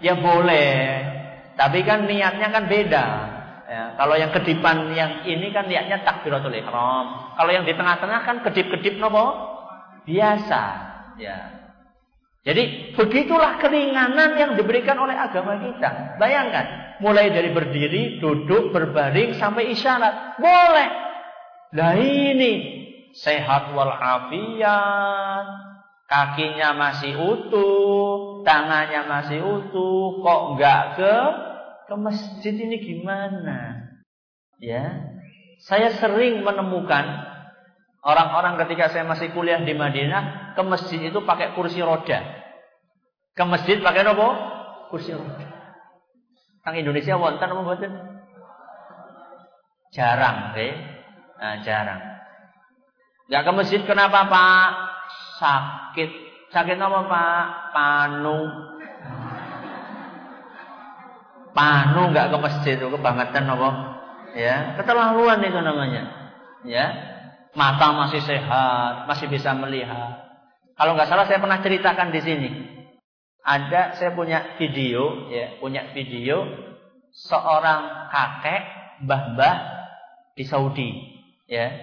Speaker 1: ya boleh. Tapi kan niatnya kan beda. Ya, kalau yang kedipan yang ini kan niatnya takbiratul ihram. Kalau yang di tengah-tengah kan kedip-kedip nopo biasa. Ya. Jadi begitulah keringanan yang diberikan oleh agama kita. Bayangkan, mulai dari berdiri, duduk, berbaring sampai isyarat. Boleh. Nah ini sehat walafiat, kakinya masih utuh, tangannya masih utuh, kok enggak ke ke masjid ini gimana? Ya. Saya sering menemukan orang-orang ketika saya masih kuliah di Madinah ke masjid itu pakai kursi roda. Ke masjid pakai apa? Kursi roda. Tang Indonesia wonten apa mboten? Jarang, oke? Nah, jarang. Ya ke masjid kenapa, Pak? Sakit. Sakit apa, Pak? Panu. Panu nggak ke masjid itu kebangetan apa? Ya, keterlaluan itu namanya. Ya. Mata masih sehat, masih bisa melihat. Kalau nggak salah saya pernah ceritakan di sini. Ada saya punya video, ya, punya video seorang kakek mbah-mbah di Saudi, ya.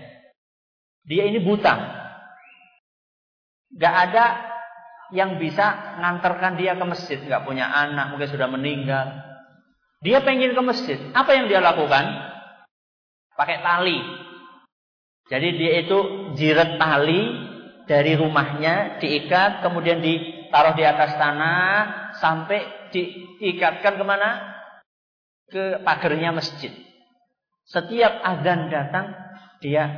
Speaker 1: Dia ini buta. Gak ada yang bisa ngantarkan dia ke masjid, nggak punya anak, mungkin sudah meninggal. Dia pengen ke masjid. Apa yang dia lakukan? Pakai tali. Jadi dia itu jirat tali dari rumahnya diikat, kemudian ditaruh di atas tanah sampai diikatkan ke mana? Ke pagarnya masjid. Setiap azan datang, dia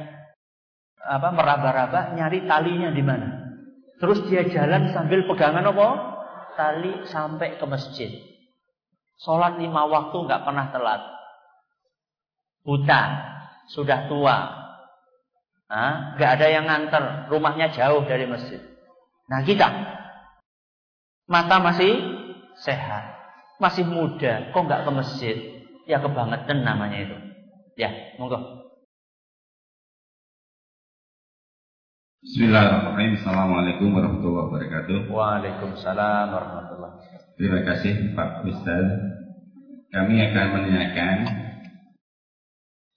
Speaker 1: apa meraba-raba nyari talinya di mana. Terus dia jalan sambil pegangan apa? Tali sampai ke masjid. Sholat lima waktu nggak pernah telat. Buta, sudah tua. nggak ada yang nganter, rumahnya jauh dari masjid. Nah kita, mata masih sehat, masih muda, kok nggak ke masjid? Ya kebangetan namanya itu. Ya, monggo.
Speaker 4: Bismillahirrahmanirrahim. Assalamualaikum warahmatullahi wabarakatuh.
Speaker 1: Waalaikumsalam warahmatullahi wabarakatuh.
Speaker 4: Terima kasih Pak Ustaz. Kami akan menanyakan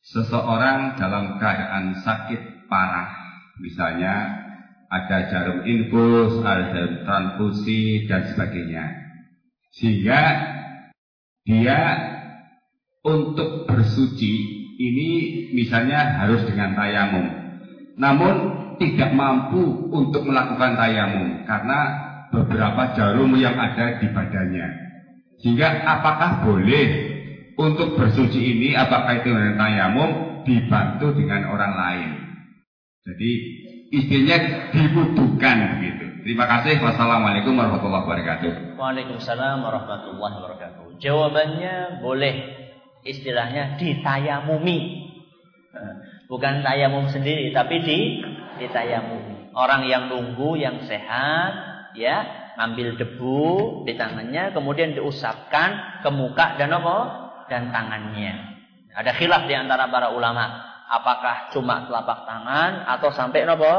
Speaker 4: seseorang dalam keadaan sakit parah, misalnya ada jarum infus, ada jarum transfusi dan sebagainya. Sehingga dia untuk bersuci ini misalnya harus dengan tayamum. Namun tidak mampu untuk melakukan tayamum karena beberapa jarum yang ada di badannya. Sehingga apakah boleh untuk bersuci ini apakah itu dengan tayamum dibantu dengan orang lain. Jadi istinya dibutuhkan begitu. Terima kasih. Wassalamualaikum warahmatullahi wabarakatuh.
Speaker 1: Waalaikumsalam warahmatullahi wabarakatuh. Jawabannya boleh istilahnya ditayamumi. Bukan tayamum sendiri tapi di ditayamumi. Orang yang nunggu yang sehat ya ngambil debu di tangannya kemudian diusapkan ke muka dan apa dan tangannya. Ada khilaf di antara para ulama apakah cuma telapak tangan atau sampai apa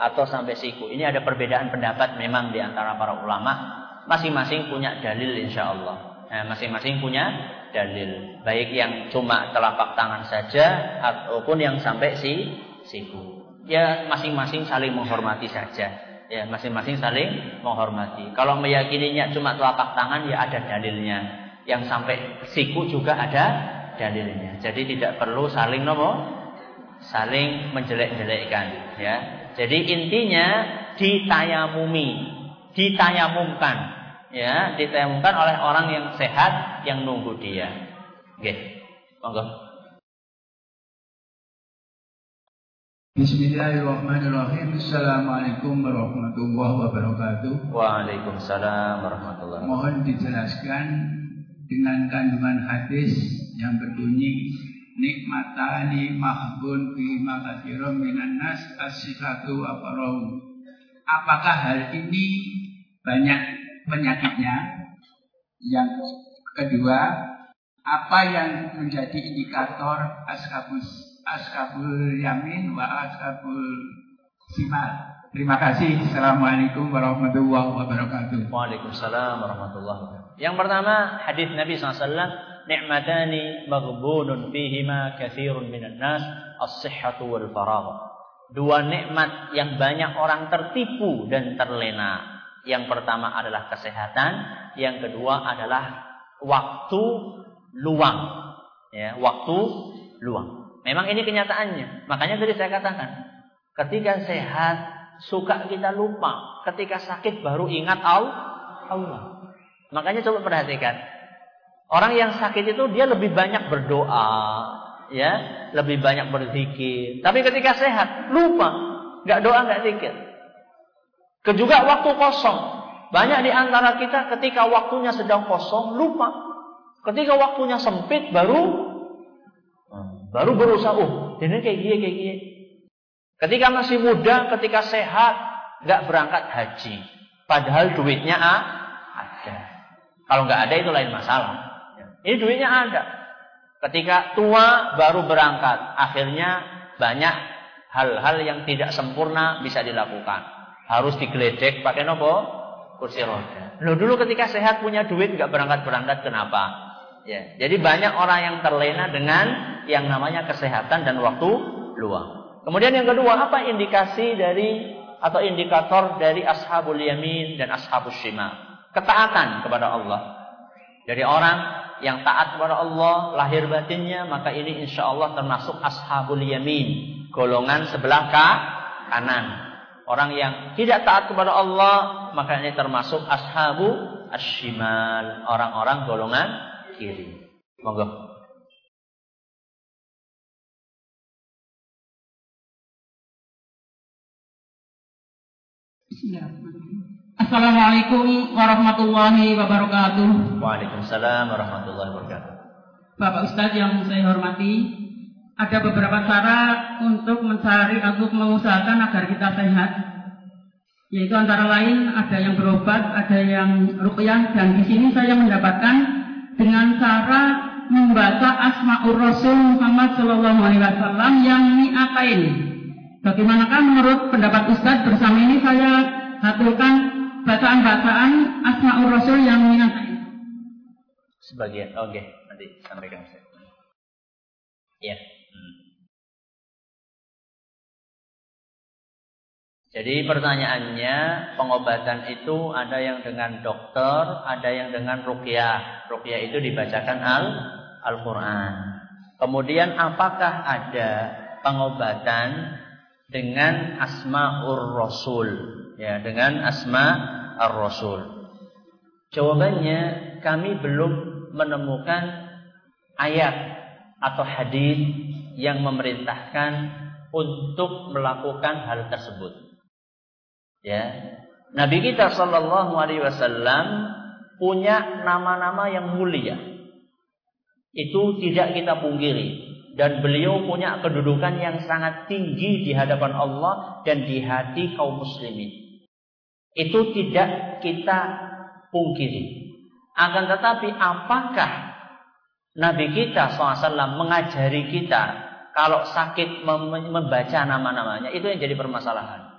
Speaker 1: atau sampai siku. Ini ada perbedaan pendapat memang di antara para ulama. Masing-masing punya dalil insya Allah. Nah, masing-masing punya dalil. Baik yang cuma telapak tangan saja ataupun yang sampai si siku ya masing-masing saling menghormati saja. Ya, masing-masing saling menghormati. Kalau meyakininya cuma telapak tangan ya ada dalilnya. Yang sampai siku juga ada dalilnya. Jadi tidak perlu saling nopo saling menjelek-jelekkan ya. Jadi intinya ditayamumi, ditayamumkan ya, ditayamumkan oleh orang yang sehat yang nunggu dia. Oke. Monggo.
Speaker 5: Bismillahirrahmanirrahim. Assalamualaikum warahmatullahi wabarakatuh.
Speaker 1: Waalaikumsalam warahmatullahi wabarakatuh.
Speaker 5: Mohon dijelaskan dengan kandungan hadis yang berbunyi nikmatani mahbun fi makatsirum minan nas as-sihatu wa Apakah hal ini banyak penyakitnya? Yang kedua, apa yang menjadi indikator ashabus ashabul yamin wa ashabul simal? Terima kasih. Assalamualaikum warahmatullahi wabarakatuh.
Speaker 1: Waalaikumsalam warahmatullahi wabarakatuh. Yang pertama, hadis Nabi SAW ni'matani maghbunun fihima katsirun minan nas as-sihhatu wal faragh. Dua nikmat yang banyak orang tertipu dan terlena. Yang pertama adalah kesehatan, yang kedua adalah waktu luang. Ya, waktu luang. Memang ini kenyataannya. Makanya tadi saya katakan, ketika sehat suka kita lupa, ketika sakit baru ingat Allah. Makanya coba perhatikan, Orang yang sakit itu dia lebih banyak berdoa, ya, lebih banyak berzikir. Tapi ketika sehat, lupa, nggak doa, nggak zikir. Kejuga waktu kosong. Banyak di antara kita ketika waktunya sedang kosong, lupa. Ketika waktunya sempit, baru baru berusaha, oh, ini kayak gini, kayak gini. Ketika masih muda, ketika sehat, nggak berangkat haji. Padahal duitnya ada. Kalau nggak ada itu lain masalah. Ini duitnya ada. Ketika tua baru berangkat, akhirnya banyak hal-hal yang tidak sempurna bisa dilakukan. Harus digeledek pakai nopo? Kursi roda. Loh dulu ketika sehat punya duit nggak berangkat-berangkat kenapa? Ya, jadi banyak orang yang terlena dengan yang namanya kesehatan dan waktu luang. Kemudian yang kedua, apa indikasi dari atau indikator dari ashabul yamin dan ashabul shima? Ketaatan kepada Allah. Jadi orang yang taat kepada Allah lahir batinnya maka ini insya Allah termasuk ashabul yamin golongan sebelah kanan orang yang tidak taat kepada Allah maka ini termasuk ashabu ashimal orang-orang golongan kiri monggo.
Speaker 6: Assalamualaikum warahmatullahi wabarakatuh.
Speaker 1: Waalaikumsalam warahmatullahi wabarakatuh.
Speaker 6: Bapak Ustadz yang saya hormati, ada beberapa cara untuk mencari atau mengusahakan agar kita sehat. Yaitu antara lain ada yang berobat, ada yang ruqyah dan di sini saya mendapatkan dengan cara membaca Asmaul Rasul Muhammad Shallallahu Alaihi Wasallam yang mi'atain. Bagaimanakah menurut pendapat Ustadz bersama ini saya haturkan bacaan-bacaan Asmaul Rasul yang menyenangkan.
Speaker 1: Sebagian, oke, okay. nanti sampaikan saya. Ya. Jadi pertanyaannya pengobatan itu ada yang dengan dokter, ada yang dengan rukyah. Rukyah itu dibacakan al Al-Qur'an. Kemudian apakah ada pengobatan dengan asmaul rasul? ya dengan asma ar-rasul. Jawabannya kami belum menemukan ayat atau hadis yang memerintahkan untuk melakukan hal tersebut. Ya. Nabi kita sallallahu alaihi wasallam punya nama-nama yang mulia. Itu tidak kita pungkiri dan beliau punya kedudukan yang sangat tinggi di hadapan Allah dan di hati kaum muslimin. Itu tidak kita pungkiri. Akan tetapi apakah Nabi kita SAW mengajari kita kalau sakit membaca nama-namanya itu yang jadi permasalahan.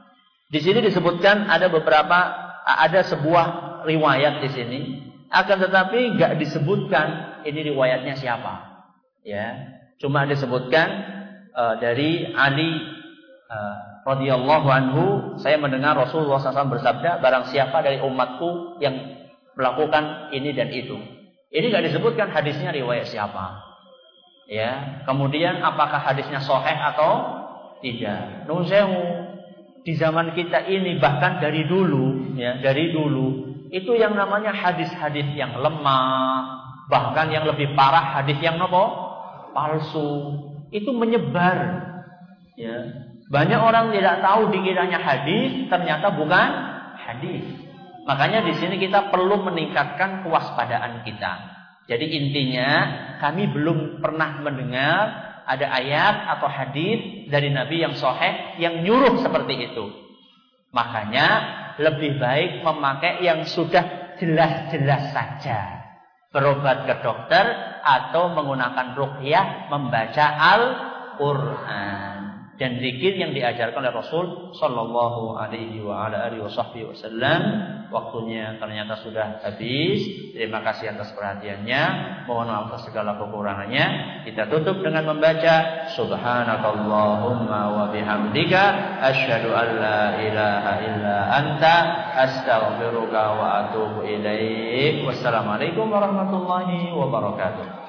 Speaker 1: Di sini disebutkan ada beberapa ada sebuah riwayat di sini akan tetapi nggak disebutkan ini riwayatnya siapa. Ya, cuma disebutkan uh, dari Ali uh, radhiyallahu anhu, saya mendengar Rasulullah SAW bersabda, barang siapa dari umatku yang melakukan ini dan itu. Ini nggak disebutkan hadisnya riwayat siapa. Ya, kemudian apakah hadisnya sahih atau tidak? Nusewu di zaman kita ini bahkan dari dulu, ya, dari dulu itu yang namanya hadis-hadis yang lemah, bahkan yang lebih parah hadis yang nopo palsu. Itu menyebar. Ya. Banyak orang tidak tahu dikiranya hadis, ternyata bukan hadis. Makanya di sini kita perlu meningkatkan kewaspadaan kita. Jadi intinya kami belum pernah mendengar ada ayat atau hadis dari Nabi yang sahih yang nyuruh seperti itu. Makanya lebih baik memakai yang sudah jelas-jelas saja. Berobat ke dokter atau menggunakan ruqyah membaca Al-Qur'an dan zikir yang diajarkan oleh Rasul Shallallahu Alaihi wa ala alihi Wasallam. Waktunya ternyata sudah habis. Terima kasih atas perhatiannya. Mohon maaf atas segala kekurangannya. Kita tutup dengan membaca Subhanakallahumma wa bihamdika asyhadu an la ilaha illa anta astaghfiruka wa atubu ilaik. Wassalamualaikum warahmatullahi wabarakatuh.